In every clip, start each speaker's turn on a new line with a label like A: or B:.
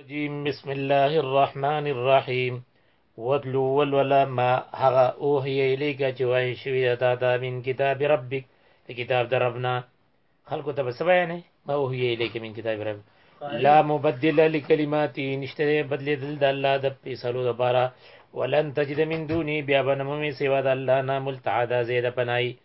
A: رجیم بسم الله الرحمن الرحیم وتلو ولولا ما هغه اوهی الیک چې وای شوی دا دا من کتاب ربک د کتاب دربنا خلکو ته بس بیانې ما اوهی الیک من کتاب رب لا مبدل لکلماتی نشته بدلی دل د الله د پیسلو د بارا ولن تجد من دونی بیا بنمومی سوا د الله نه ملتعدا زید پنای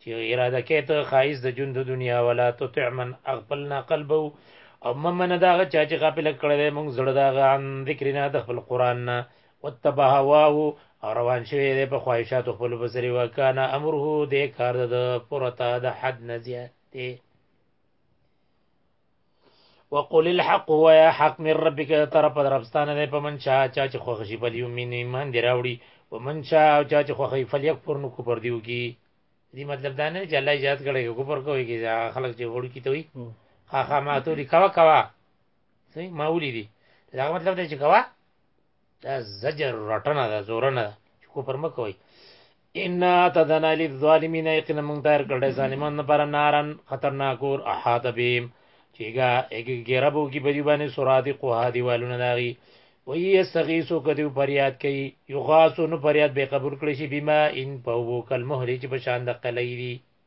A: چې اراده کې ته خایز د جون د دنیا ولا تطع من اغفلنا قلبه او ممنه دا چا چې غافل کړی دی موږ زړه دا عن ذکرنا د خپل قران نه وتبع هواه او روان شوی دی په خواهشات خپل بصری وکانا امره د کار د پرتا د حد نه زیات دی وقل الحق هو يا حق من ربك طرف دربستانه ده په من چا چا چې خوښ شي په دې مين ایمان دی راوړي و من چا چا چې خوښ شي فلیک پر نو کو پر دیو کی دې مطلب دا نه چې الله اجازه کړي کو پر کوي کې خلک چې وړو کی ته وي خا خا ما ته دي کوا کوا صحیح ما ولي دي دا مطلب دی چې کوا دا زجر رټنه ده زورنه ده چې کو پر مکه وي ان تدنا للظالمین یقینا من تیر کړه ظالمان پر نارن خطرناک اور احاط بهم چیګه اګه ګربو کی بری باندې سورات قوه دی والونه داغي وی استغیثو کدی پریاد کوي یغاسو نو پریاد به قبول کړي شي بما ان په وو کلمه لري چې په شان د قلې دي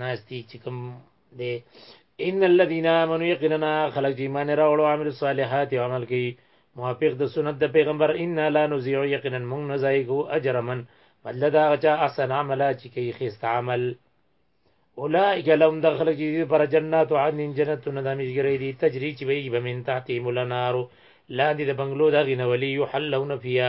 A: ناستی چې کوم د ان الذين امنوا يقينا خلق چې ایمان راوړو عامل صالحات او عمل کوي موافق د سنت د پیغمبر ان لا نزيع يقينا موږ نه ځای کو اجر من بدل دا غچا احسن عمل چې کوي خيست عمل اولئک لهم دخل کی پر جنات عدن جنتون د مشګری دی تجری چې وی به من تحت مولنارو لاندې د بنگلو دغې نولی یو حلون فیا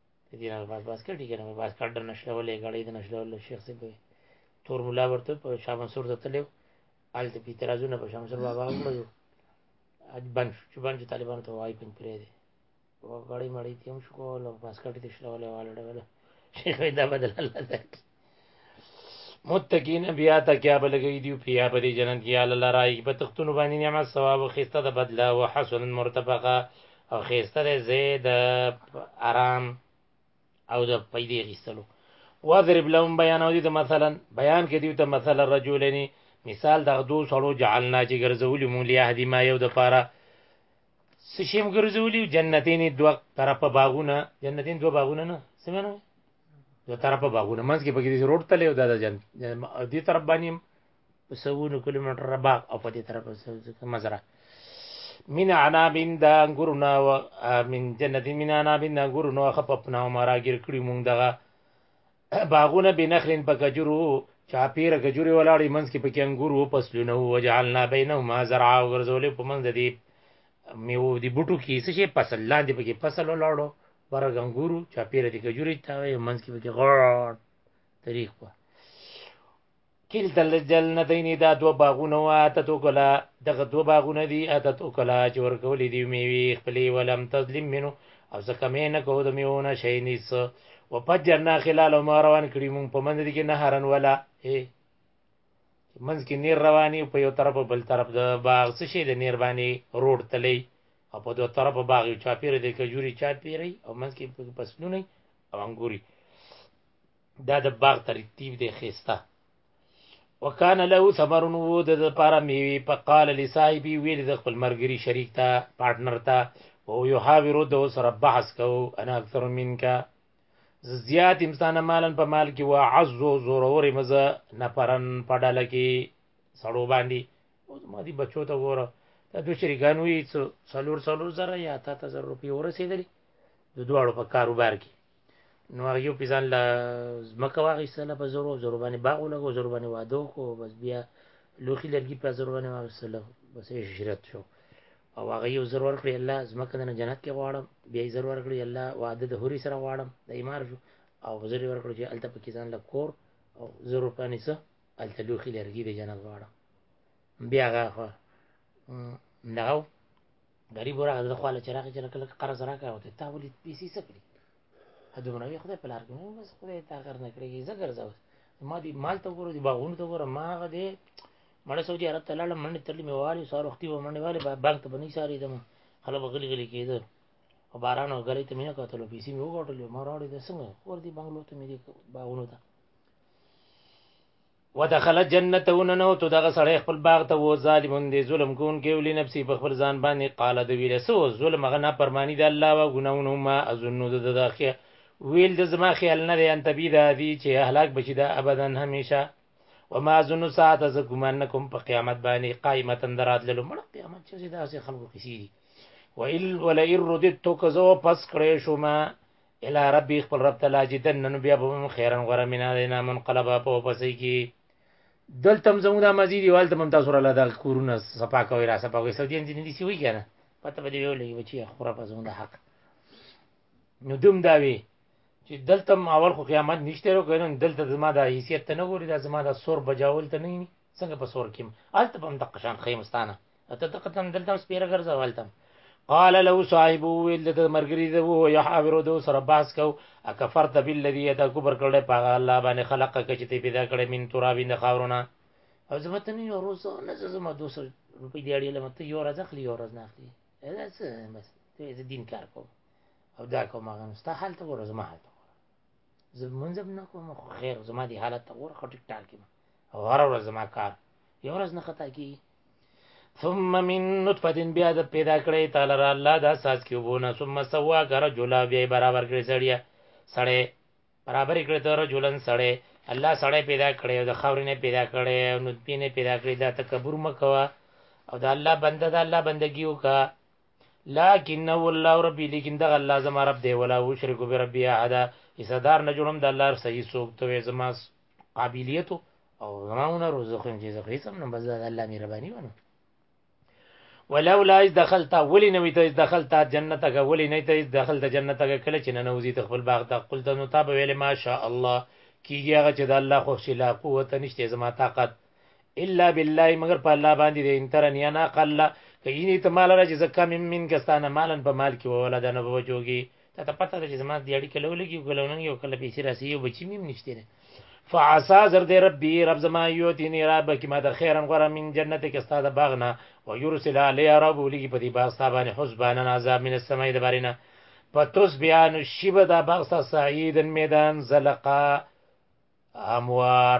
A: دې نه باز باز کړي کنه باز کړه د نشلولې غړې د نشلولې شیخ سی به تور مولا ورته په شاه منصور ته تلو آل ته په ترازونه په شاه منصور بابا وړو اج بن شو چې بن چې طالبانو ته وای پنځ پرې دي غړې مړې تیم شو کوله باز کړي د شلولې والډه ولا شیخ دا بدل الله ذات متقین بیا تکیا بلګی دی بیا په دې جنت کې الله لرای په تختونو باندې نعمت ثواب او خسته د بدله او حسن مرتفقه او خسته د زید آرام او د پیدې غیستلو واضرب لهم بیان او دې مثلا بیان کې دی ته مثلا رجلین مثال د دو سړو جعلنا چې ګرځولې مونږ لیا دی ما یو د پاره سشیم ګرځولې جنتین دوه طرفه باغونه جنتین دوه باغونه نه سمنه دو طرف باغونه منځ کې پکې روډ تلې او دا جام دې طرف باندې سوونو کیلومتر باغ او په دې طرف مزرعه من عنابین دا انګورنا و من جنتی من عنابین دا انګورنا و خپپنا و مراګیر کړی مونږ دغه باغونه بنخلین په کجورو چاپیر کجوري ولاړې منځ کې پکې انګور و پسلونه وجعلنا بینهما زرعا وګرځولې په منځ دې میو دې بوټو کې څه شي فصل لاندې پکې فصل ولاړو برګ انګورو چاپیره دي کجوري تا وي منځ کې پکې غړ تاریخ و کیل تل جلنتین دا دو باغونه وا ته تو کلا دغه دو باغونه دي اته تو کلا چې ورکولې دي میوي خپلې ولم تظلم منو او ځکه کمې نه کو د میونه شي نیس و پجرنا خلال ما روان کړی مونږ په منځ کې نه هرن ولا اے منځ کې نیر رواني په یو طرف بل طرف د باغ څه شي د نیر باندې روډ تلې او په دوه طرفه باغ یو چاپیره د کجوري چاپیری او منځ کې فصلونه او انګوري دا د باغ ترتیب دی خيسته وکان له ثمر وو د لپاره میوي فقال لصاحبي ویل د خپل مرګري شریک ته پارټنر ته او یو حاور د سره بحث کو انا اکثر منک زیات انسان مالن په مال کې وعز زور اور مزه نفرن پډل کې سړو باندې او زما دي بچو ته وره دا دوه شریکان وي څو څلور څلور زره یا تا ته زر روپۍ ورسېدلې د دواړو په کاروبار کې نو هغه یو پیزان له ځمکه واخیستله په زرو زرو باندې باغ ولګو زرو باندې واده وکړو بس بیا لوښي لرګي په زرو باندې واخیستله بس یې هجرت شو او هغه یو زر ورکړي الله ځمکه د جنت کې غواړم بیا یې زر ورکړي الله واده د هوري سره غواړم د ایمار شو او زر ورکړي چې هلته پکې ځان له کور او زر روپانې څه هلته لوښي لرګي د جنت غواړم بیا هغه خو دغه غریب ورغه د خواله چراغ چې لکه لکه قرض راکړه او ته تا ولې پیسې څه کړې دومره وي خدای په لار کې بس خدای تا غر نه کړی زه ګرځم ما دې مال ته وګوره دې باغونو ته وګوره ما هغه دې مړه سعودي عرب ته لاړم منډې ترلې مې والي سار وختي به منډې والي بانک ته به نه سارېدم خلک به غلي غلي کېده او باران او ګلۍ ته مې نه کتلو پیسې مې وګټلې ما راوړې د څنګه ور دې بنګلو ته مې دې باغونو ته ودخل جنته وننوت دغه سړی خپل باغ ته و ظالم دی ظلم کون کې ولي نفسي په خپل ځان باندې قال د ویل سو ظلم غنا پرمانی د الله او ګناونه ما اظن د دغه ویل د زما خیال نه دی ان تبي دا دي چې هلاک بشي دا ابدا همیشه وما اظن ساعت ز ګمان نکم په قیامت باندې قائمه درات للو مړ قیامت چې دا سه خلکو کسی دي وإل ولئن رددت کزو پس کړې شوما الی ربی خپل رب ته لاجدن نن بیا به من خیرن غره مینا دینا من قلبا په پسې کی دلته هم زموږ د مسجد یوال ته ممتاز سره لادا کورونه صفا کوي را صفا کوي سعودي دې دې سی وی کنه پته به دې ویلې بچي خره په زموږ د حق نو دوم دا وی چې دلته اول خو قیامت نشته ورو کینو دلته زما د حیثیت ته نه ګوري دا زما د سور بجاول ته نه څنګه په سور کې الته په دقه شان خیم ستانه اته دقه تم دلته هم سپیره ګرځه والتم قال له صاحب ویل د مرګری د وو یحاورو دو سره باس کو اکفرت بالذی یدا کبر کړه په الله باندې خلق کچې ته پیدا کړه من تراب نه خاورونه او زمته نه یو روز نه زما دو سره روپی دی اړیله مته یو راز اخلي یو راز نه اخلي دا څه بس ته دین کار کوم او دا کوم هغه نو ستا حال ته ګوره زما حال ته ګوره زه منځم نه کوم خو خیر زما دی حالت ته ګوره خو ټیک ټاک یم غره ورځ زما کار یو ورځ نه خطا کی ثم من نطفه بیا د پیدا کړی تعالی را الله دا ساز کې وونه ثم سوا کر جولا بیا برابر کړی سړیا سړی برابر کړی تر جولن سړی الله سړی پیدا کړی او د خاورینه پیدا کړی او نطفه نه پیدا کړی دا تکبر مکوا او دا الله بنده دا الله بندگی وکا لكن والله ربي لیکن دغه الله زما رب دی ولا وشرک بربي احد ایصدار نه جوړم د الله صحیح سوک ته زما قابلیتو او زما هنر او زخم چې زه هیڅ هم نه بس د الله مهرباني ونه ولولا اذ دخلت ولی نوی ته اذ دخلت جنتک ولی نه ته اذ دخلت جنتک کله چې نه نوځي ته خپل باغ ته قلت نو تا به ویل ما شاء الله کیږي هغه چې د الله خوښ شي لا قوت نشته زما طاقت الا بالله مگر په الله باندې دې ان ترنی انا قل کینی ته مال راځي زکه من من کستانه مالن په مال کې ولا دنه بوجوږي ته ته پته ده چې زما د اړیکې لو لګي ګلونن یو کله پیسې راسي یو بچی میم نشته نه فعسا زر دې ربي رب زما یوتینی رب کی ما در خیرن غره من جنت کې استاد باغنا و یرسل علی رب لګي په دې باغ صاحبانه حسبانا عذاب من السماء دبرینه پتوس بیان شیبه دا باغ سعیدن میدان زلقا اموار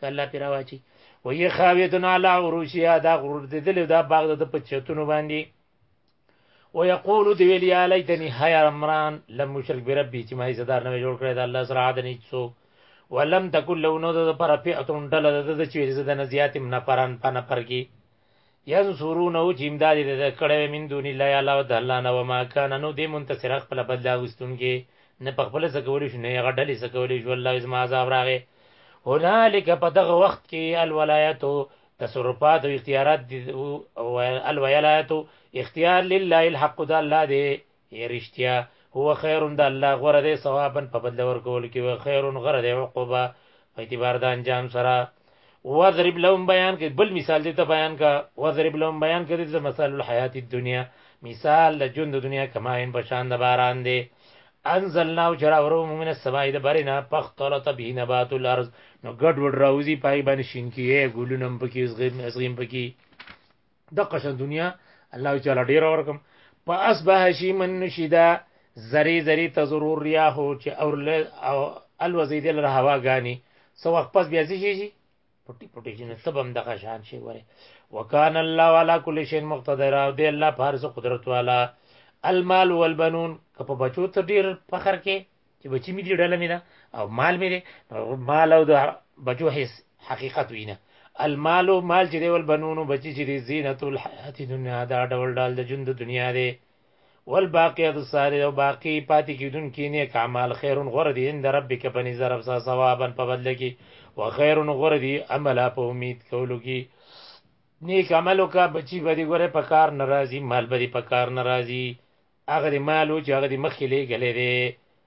A: که الله پرې راواچي وهي خاویة علی عروشها دا غرور دې دل دا باغ د په چتونو باندې ويقول دی ویل یا لیتنی هی عمران لم مشرک بربی چې ما یې صدر نه جوړ کړی دا الله سره عادن هیڅ څوک ولم تکل لو نو د پر فئتون ډله د چې زده نه زیاتم نه پران پنه پرګي ینصرونه چې امداد یې د ده کړی وی من دون الله علاوه د الله نه وما کان نو دی منتصره خپله بدله اخیستونکی نه په خپله څه کولی شو نه یې هغه ډلې څه کولی شو الله زما عذاب راغی هنالک په دغه وخت کې الولایتو تصرفات او اختیارات او الولایتو اختیار لله الحق د الله دی ای رشتیا هو خیر د الله غوره دی ثوابا په بدله ورکول کې و خیر غره دی عقبه په اعتبار د انجام سره وضرب لهم بیان کې بل مثال دې ته بیان کا وضرب لهم بیان کې د مثال الحیات الدنیا مثال د ژوند د دنیا کماین په شان د باران دی انزلنا او چرا ورو موږ نه سمای د برینا پختلت به نبات الارض نو ګډ وډ راوزی پای باندې شین کیه ګلونم پکې زغیم زغیم پکې د قشن دنیا الله تعالی ډیر ورکم په اصبح شي من نشیدا زری زری ته ضرور ریاح چې اور او الوزید له هوا غانی سو وخت پس بیا شي شي پټي پټي جن سبم دغه شان شي وره وکان الله والا کل شین مقتدر او دی الله فارس قدرت والا المال والبنون کپ بچو ته ډیر فخر کې چې بچی مې دی ډله مې ده او مال مې دی مال او د بچو هیڅ حقیقت وینه المال او مال چې دی ول بنونو بچی چې دی زینت الحیات دنیا دا ډول ډول د ژوند د دنیا دی ول باقیات الصالح او باقی پاتې کیدون کې نیک اعمال خیرون غره دي عند ربک په نظر رب سره ثوابا په بدل کې او خیرون غره دي عمل په امید کولو کې نیک عملو کا بچی به دي ګوره په کار ناراضي مال به دي په کار ناراضي هغه دې مال و چې هغه دې مخکې لېږلی دی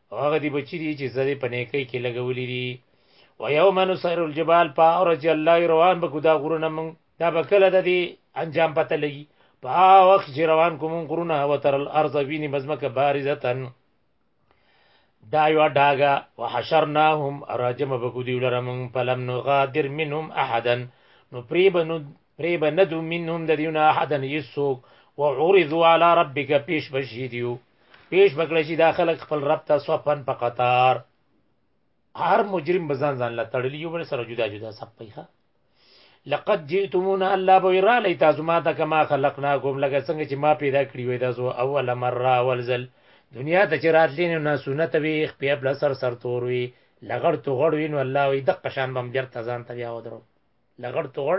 A: او هغه دې بچي دي چې زه دې په نیکۍ کې لګولي دي و یوم نسیر الجبال په هغه ورځ چې الله یې روان به کړو دا غرونه مونږ دا به کله د دې انجام پته لګي په هغه وخت چې روان کوم غرونه و تر الارض ویني مزمکه بارزتن دا یو ډاګه وحشرناهم راجم بکو دیو لرم فلم نغادر منهم احدا نو پری بنو پرې به ندو منهم د دیونه احدن یسوک و عرضو علی ربک پیش بشی دیو پیش بکړی شي دا خلک خپل رب ته صفن په قطار هر مجرم بزان ځان لا تړلی یو بل سره جدا جدا سب پیخه لقد جئتمونا الله به را لې تاسو ما ته کما خلقناکم لکه څنګه چې ما پیدا کړی وې تاسو اول مره اول ځل دنیا ته چې راتلین نه سنت وي خپل بل سر سر تور وي لغړ تو غړ وینو الله وي د قشان بم بیرته ځان ته بیا ودرو لغړ توړ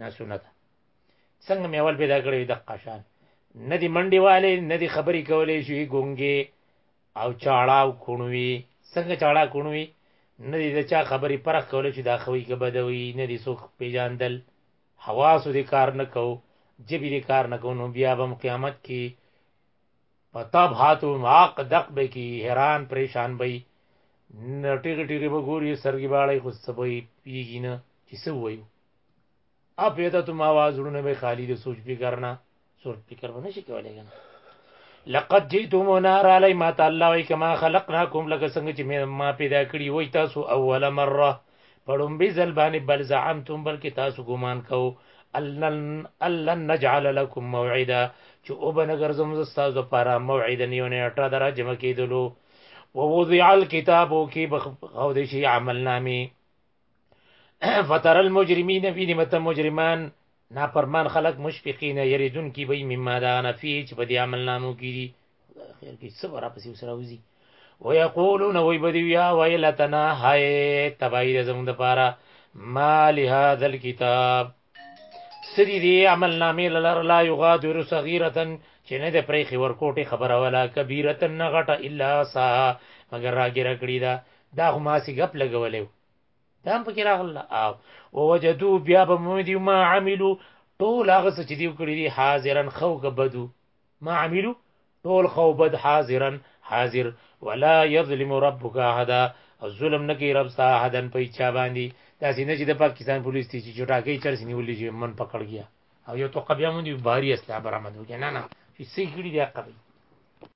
A: نه سنت څنګه مې اول پیدا کړی د قشان نه دی منډي والے نه دی خبرې کولې شوې ګونګې او چاړه او کونوي څنګه چاړه کونوي نه دی د چا خبرې پرخ کولې چې دا خوي کې بدوي نه دی څوک پیژاندل حواسو دې کار نه کو جبې دې کار نه کو نو بیا به قیامت کې په تب هاتو ماق دق به کی حیران پریشان بی ټیګه ټیګه به ګوري سرګي باړې خو سبوي پیږي نه چې سو وایو اپ یته تم आवाज ورونه به خالی د سوچ به کرنا سوچ به کرو نه شي کولای کنه لقد جئتم نار علی ما تعالی وای کما خلقناکم لکه څنګه چې ما پیدا کړی وای تاسو اول مره په ړومبي ځل باندې بل زعمتم بلکې تاسو ګمان کوو الله نجعل لكم موعدا چې او به نګر زم تاسو لپاره موعدا یو نیټه درا جمع کېدلو ووضع الكتاب کې بخو دې شي عمل نامي فتر المجرمين ویني مت مجرمان نافرمان خلق مشفقین یریدون کی بی مما دا نفی چې په دې عمل نامو کې دي خدای خیر کې صبر اپسې وسره وزي ويقولون وي بدی یا ویلتنا هاي تبعید زمون د پاره ما لهذا الكتاب سری دی عمل نامې لر لا یغادر صغیره چې نه د پرېخي ورکوټي خبره ولا کبیره نه غټه الا سا مگر راګر کړی دا دا خو ما سي غپ لګولیو دا هم پکې راغله او ووجدو بیا به مو دی ما عملو ټول هغه څه چې دی کړی دی حاضرن خو کبدو ما عملو ټول خو بد حاضرن حاضر ولا یظلم ربک احد او ظلم نه کوي رب ستا احدن په چا باندې دا سینه چې د پاکستان پولیس تی چې چټاکې چرسي نیولې چې من پکړ گیا او یو تو قبیا مونږ باری اسلام برامد وکړه نه نه چې سې کړی دی قبی